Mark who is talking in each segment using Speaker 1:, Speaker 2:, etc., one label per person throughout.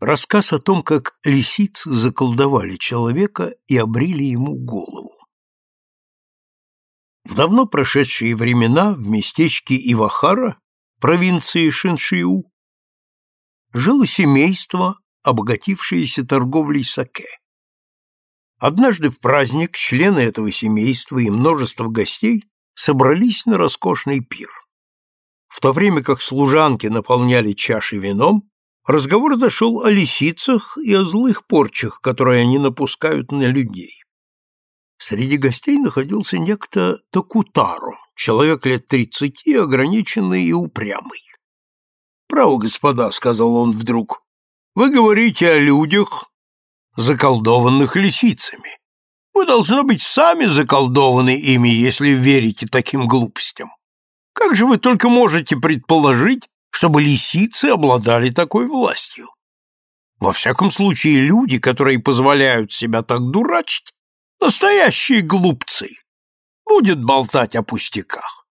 Speaker 1: Рассказ о том, как лисицы заколдовали человека и обрили ему голову. В давно прошедшие времена в местечке Ивахара, провинции Шиншиу, жило семейство, обогатившееся торговлей саке. Однажды в праздник члены этого семейства и множество гостей собрались на роскошный пир. В то время как служанки наполняли чаши вином, разговор зашел о лисицах и о злых порчах, которые они напускают на людей. Среди гостей находился некто Токутаро, человек лет тридцати, ограниченный и упрямый. «Право, господа», — сказал он вдруг, — «вы говорите о людях, заколдованных лисицами. Вы, должно быть, сами заколдованы ими, если верите таким глупостям. Как же вы только можете предположить, чтобы лисицы обладали такой властью? Во всяком случае, люди, которые позволяют себя так дурачить, настоящие глупцы. Будет болтать о пустяках.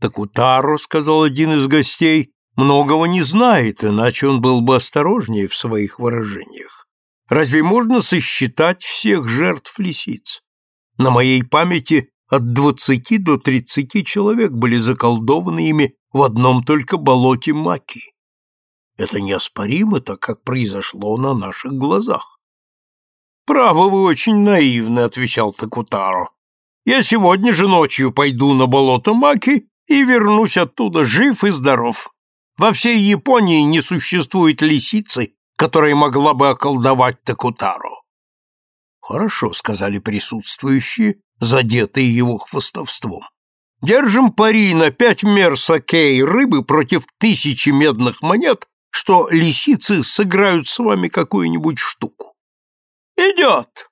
Speaker 1: Так Утаро, сказал один из гостей, многого не знает, иначе он был бы осторожнее в своих выражениях. Разве можно сосчитать всех жертв лисиц? На моей памяти от двадцати до тридцати человек были заколдованы ими в одном только болоте Маки. Это неоспоримо, так как произошло на наших глазах. «Право, вы очень наивны», — отвечал Такутаро. «Я сегодня же ночью пойду на болото Маки и вернусь оттуда жив и здоров. Во всей Японии не существует лисицы, которая могла бы околдовать Такутаро». «Хорошо», — сказали присутствующие, задетые его хвостовством. Держим пари на пять мер сакей рыбы против тысячи медных монет, что лисицы сыграют с вами какую-нибудь штуку. Идет!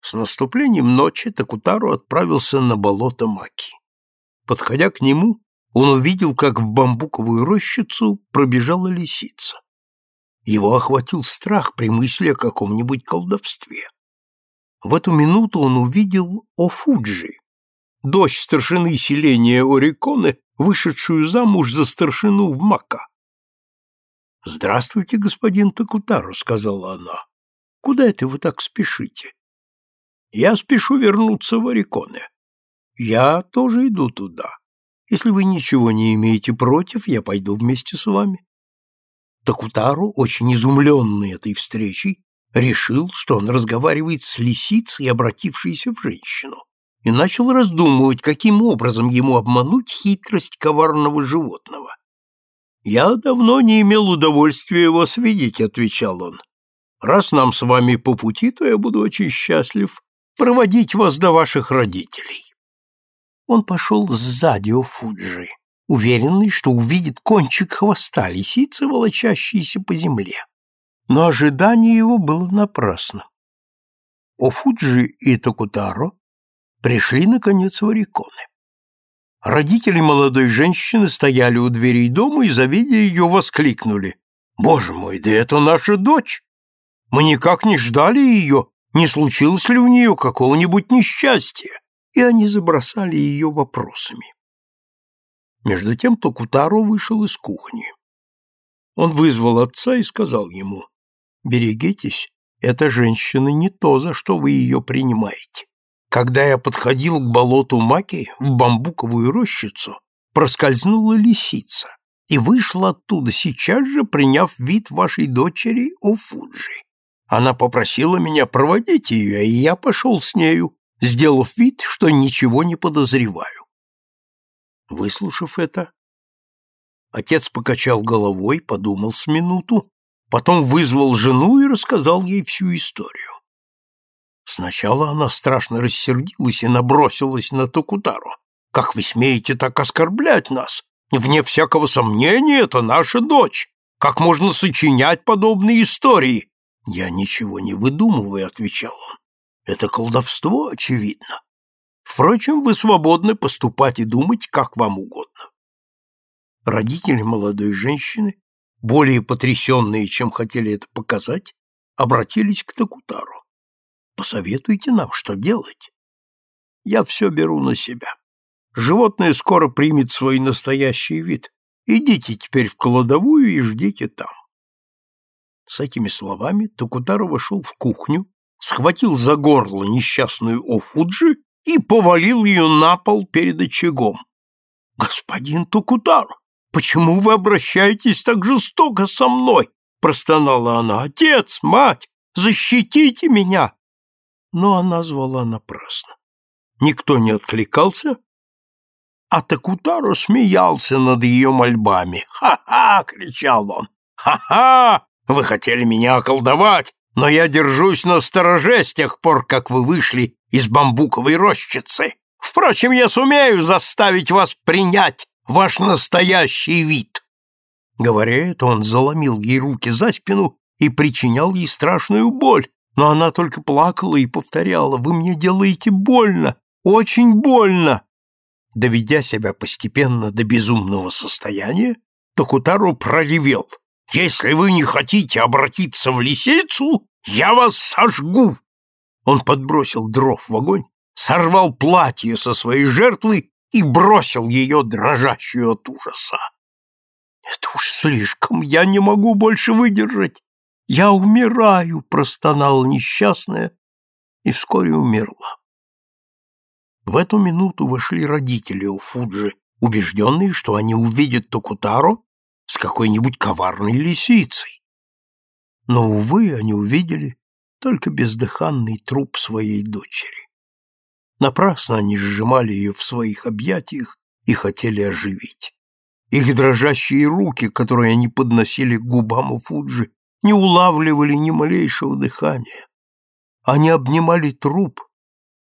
Speaker 1: С наступлением ночи Такутару отправился на болото Маки. Подходя к нему, он увидел, как в бамбуковую рощицу пробежала лисица. Его охватил страх при мысли о каком-нибудь колдовстве. В эту минуту он увидел Офуджи, дочь старшины селения Ориконы, вышедшую замуж за старшину в Мака. «Здравствуйте, господин Такутару», — сказала она. «Куда это вы так спешите?» «Я спешу вернуться в Ориконе. Я тоже иду туда. Если вы ничего не имеете против, я пойду вместе с вами». Такутару, очень изумленный этой встречей, решил, что он разговаривает с лисицей, обратившейся в женщину, и начал раздумывать, каким образом ему обмануть хитрость коварного животного. «Я давно не имел удовольствия вас видеть», — отвечал он. «Раз нам с вами по пути, то я буду очень счастлив проводить вас до ваших родителей». Он пошел сзади у Фуджи, уверенный, что увидит кончик хвоста лисицы, волочащейся по земле но ожидание его было напрасно. Офуджи и Токутаро пришли, наконец, в Ориконы. Родители молодой женщины стояли у дверей дома и, завидя ее, воскликнули. «Боже мой, да это наша дочь! Мы никак не ждали ее, не случилось ли у нее какого-нибудь несчастья?» И они забросали ее вопросами. Между тем Токутаро вышел из кухни. Он вызвал отца и сказал ему, Берегитесь, эта женщина не то, за что вы ее принимаете. Когда я подходил к болоту Маки, в бамбуковую рощицу, проскользнула лисица и вышла оттуда сейчас же, приняв вид вашей дочери Офуджи. Она попросила меня проводить ее, и я пошел с нею, сделав вид, что ничего не подозреваю. Выслушав это, отец покачал головой, подумал с минуту Потом вызвал жену и рассказал ей всю историю. Сначала она страшно рассердилась и набросилась на Токутару. «Как вы смеете так оскорблять нас? Вне всякого сомнения, это наша дочь. Как можно сочинять подобные истории?» «Я ничего не выдумываю», — отвечал он. «Это колдовство, очевидно. Впрочем, вы свободны поступать и думать, как вам угодно». Родители молодой женщины более потрясенные, чем хотели это показать, обратились к Такутару. «Посоветуйте нам, что делать?» «Я все беру на себя. Животное скоро примет свой настоящий вид. Идите теперь в кладовую и ждите там». С этими словами Токутаро вошел в кухню, схватил за горло несчастную Офуджи и повалил ее на пол перед очагом. «Господин Токутаро, почему вы обращаетесь так жестоко со мной?» — простонала она. «Отец, мать, защитите меня!» Но она звала напрасно. Никто не откликался, а Такутаро смеялся над ее мольбами. «Ха-ха!» — кричал он. «Ха-ха! Вы хотели меня околдовать, но я держусь на стороже с тех пор, как вы вышли из бамбуковой рощицы. Впрочем, я сумею заставить вас принять ваш настоящий вид». Говоря это, он заломил ей руки за спину и причинял ей страшную боль, но она только плакала и повторяла «Вы мне делаете больно, очень больно!» Доведя себя постепенно до безумного состояния, Токутару проревел «Если вы не хотите обратиться в лисицу, я вас сожгу!» Он подбросил дров в огонь, сорвал платье со своей жертвы и бросил ее дрожащую от ужаса. «Это уж слишком, я не могу больше выдержать! Я умираю!» — простонала несчастная и вскоре умерла. В эту минуту вошли родители у Фуджи, убежденные, что они увидят Токутаро с какой-нибудь коварной лисицей. Но, увы, они увидели только бездыханный труп своей дочери. Напрасно они сжимали ее в своих объятиях и хотели оживить. Их дрожащие руки, которые они подносили к губам у Фуджи, не улавливали ни малейшего дыхания. Они обнимали труп,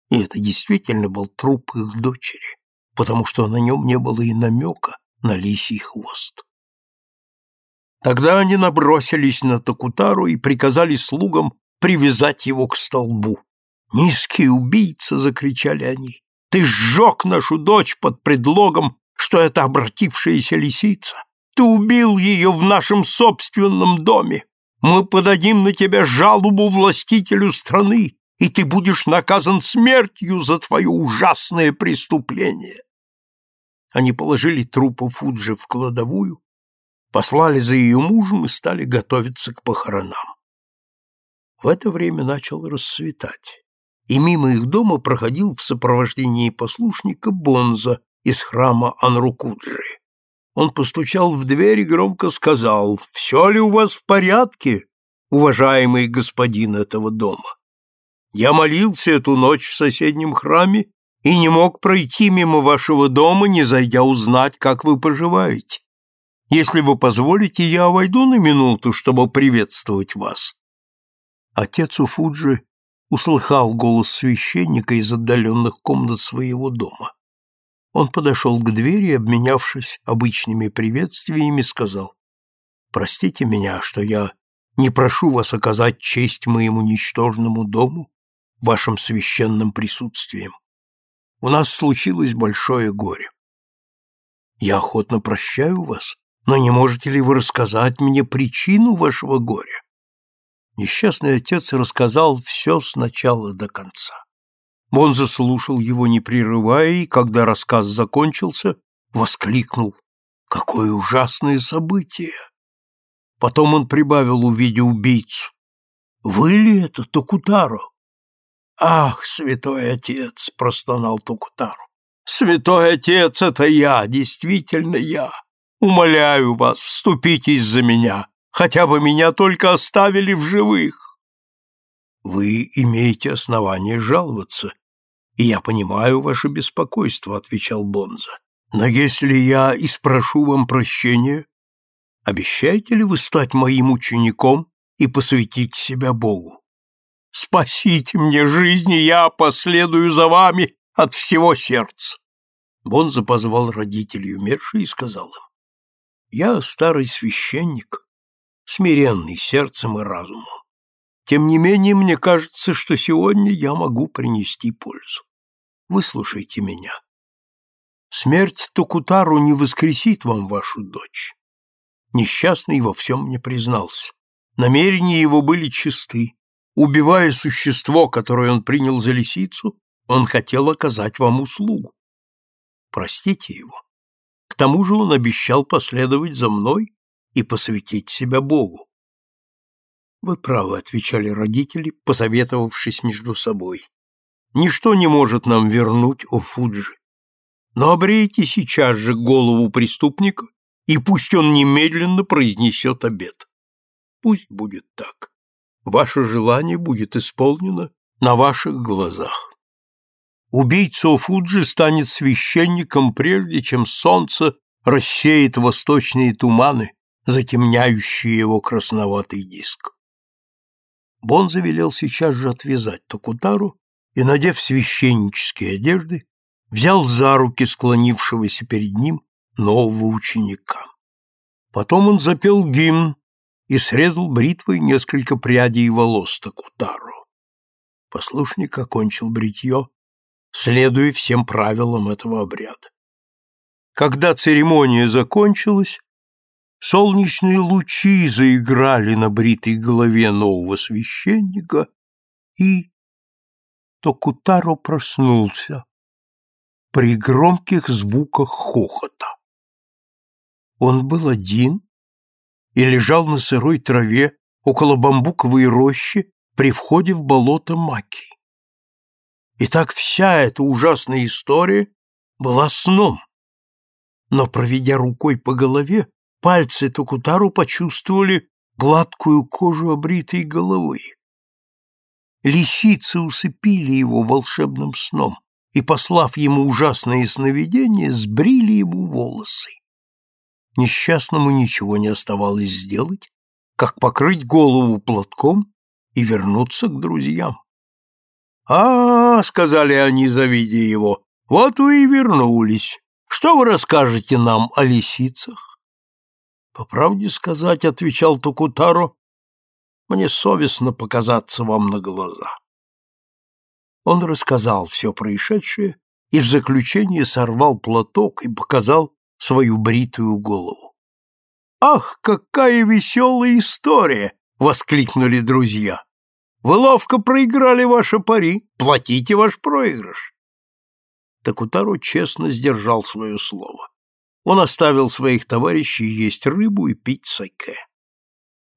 Speaker 1: и это действительно был труп их дочери, потому что на нем не было и намека на лисий хвост. Тогда они набросились на Токутару и приказали слугам привязать его к столбу. «Низкий убийца!» — закричали они. «Ты сжег нашу дочь под предлогом, что это обратившаяся лисица. Ты убил ее в нашем собственном доме. Мы подадим на тебя жалобу властителю страны, и ты будешь наказан смертью за твое ужасное преступление. Они положили трупы Фуджи в кладовую, послали за ее мужем и стали готовиться к похоронам. В это время начало рассветать, и мимо их дома проходил в сопровождении послушника Бонза из храма Анрукуджи. Он постучал в дверь и громко сказал, «Все ли у вас в порядке, уважаемый господин этого дома?» Я молился эту ночь в соседнем храме и не мог пройти мимо вашего дома, не зайдя узнать, как вы поживаете. Если вы позволите, я войду на минуту, чтобы приветствовать вас. Отец Уфуджи услыхал голос священника из отдаленных комнат своего дома. Он подошел к двери, обменявшись обычными приветствиями, сказал, «Простите меня, что я не прошу вас оказать честь моему ничтожному дому вашим священным присутствием. У нас случилось большое горе. Я охотно прощаю вас, но не можете ли вы рассказать мне причину вашего горя? Несчастный отец рассказал все с начала до конца. Он заслушал его, не прерывая, и, когда рассказ закончился, воскликнул «Какое ужасное событие!» Потом он прибавил, увидя убийцу. «Вы ли это, Токутаро?» «Ах, святой отец!» — простонал Тукутару. «Святой отец, это я, действительно я! Умоляю вас, вступитесь за меня, хотя бы меня только оставили в живых!» «Вы имеете основание жаловаться, я понимаю ваше беспокойство», — отвечал Бонза. «Но если я и спрошу вам прощения, обещаете ли вы стать моим учеником и посвятить себя Богу?» Спасите мне жизнь, и я последую за вами от всего сердца. Бонза позвал родителей умершей и сказал им, «Я старый священник, смиренный сердцем и разумом. Тем не менее, мне кажется, что сегодня я могу принести пользу. Выслушайте меня. Смерть Токутару не воскресит вам вашу дочь. Несчастный во всем мне признался. Намерения его были чисты. Убивая существо, которое он принял за лисицу, он хотел оказать вам услугу. Простите его. К тому же он обещал последовать за мной и посвятить себя Богу. Вы правы, отвечали родители, посоветовавшись между собой. Ничто не может нам вернуть о Фуджи. Но обрейте сейчас же голову преступника, и пусть он немедленно произнесет обед. Пусть будет так. Ваше желание будет исполнено на ваших глазах. Убийца Фуджи станет священником, прежде чем солнце рассеет восточные туманы, затемняющие его красноватый диск. Бон завелел сейчас же отвязать Токутару и, надев священнические одежды, взял за руки склонившегося перед ним нового ученика. Потом он запел гимн и срезал бритвой несколько прядей волос Токутару. Послушник окончил бритье, следуя всем правилам этого обряда. Когда церемония закончилась, солнечные лучи заиграли на бритой голове нового священника, и Токутаро проснулся при громких звуках хохота. Он был один и лежал на сырой траве около бамбуковой рощи при входе в болото Маки. И так вся эта ужасная история была сном. Но, проведя рукой по голове, пальцы Токутару почувствовали гладкую кожу обритой головы. Лисицы усыпили его волшебным сном и, послав ему ужасные сновидения, сбрили ему волосы. Несчастному ничего не оставалось сделать, как покрыть голову платком и вернуться к друзьям. «А, сказали они, завидя его, — вот вы и вернулись. Что вы расскажете нам о лисицах? — По правде сказать, — отвечал Токутаро, — мне совестно показаться вам на глаза. Он рассказал все происшедшее и в заключение сорвал платок и показал свою бритую голову. «Ах, какая веселая история!» — воскликнули друзья. «Вы ловко проиграли ваше пари, платите ваш проигрыш». Такутаро честно сдержал свое слово. Он оставил своих товарищей есть рыбу и пить саке.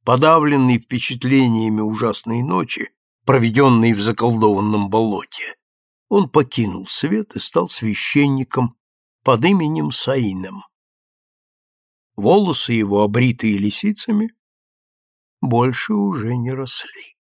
Speaker 1: Подавленный впечатлениями ужасной ночи, проведенной в заколдованном болоте, он покинул свет и стал священником под именем Саином. Волосы его, обритые лисицами, больше уже не росли.